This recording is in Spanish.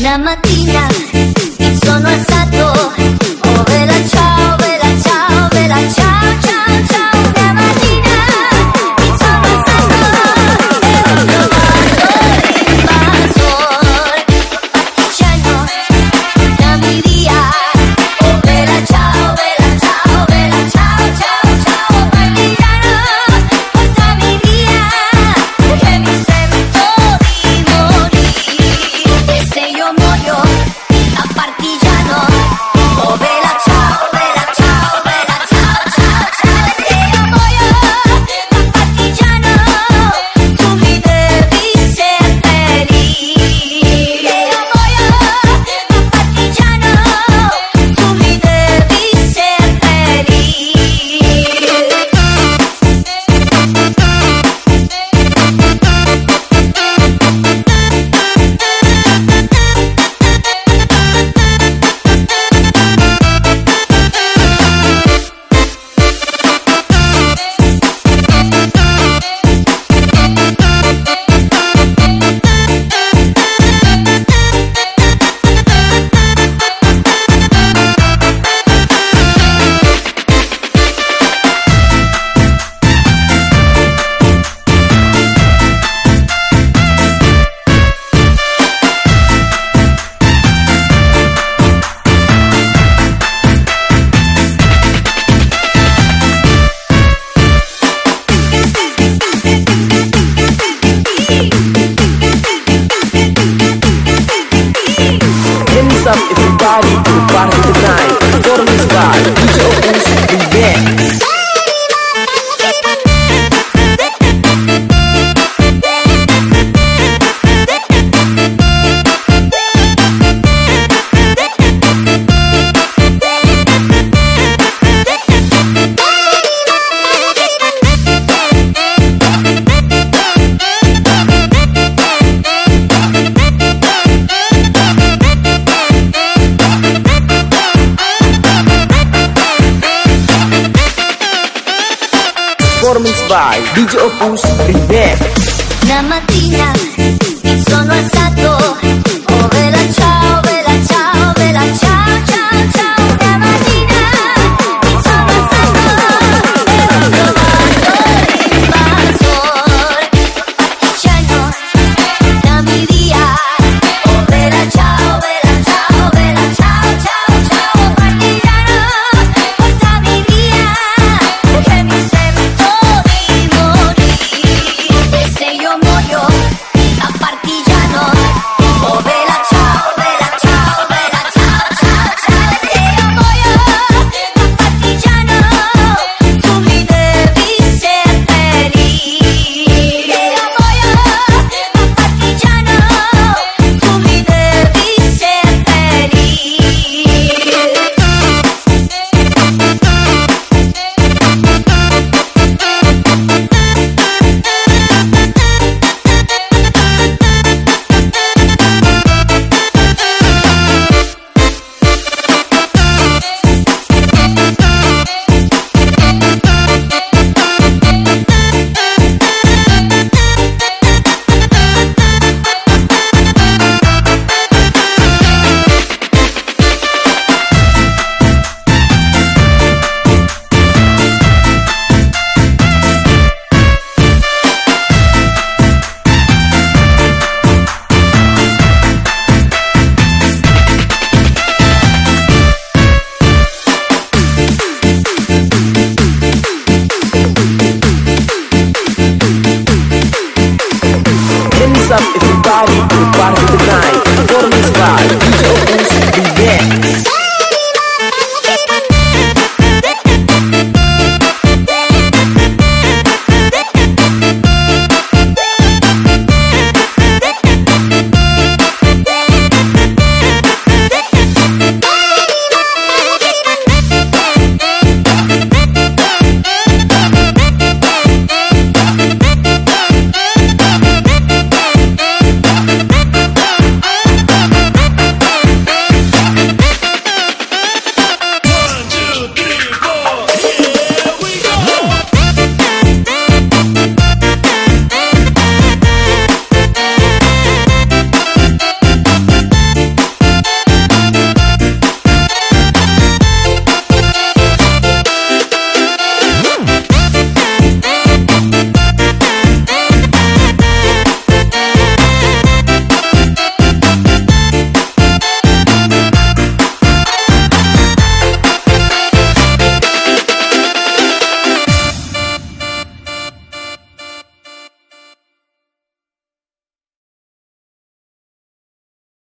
La mattina, il sonno è stato body to party tonight. Form this bar, DJ opens by DJ Opus Remix. Una mattina mi sono alzato, oh, party to party tonight. Go to the spot, DJ opens the.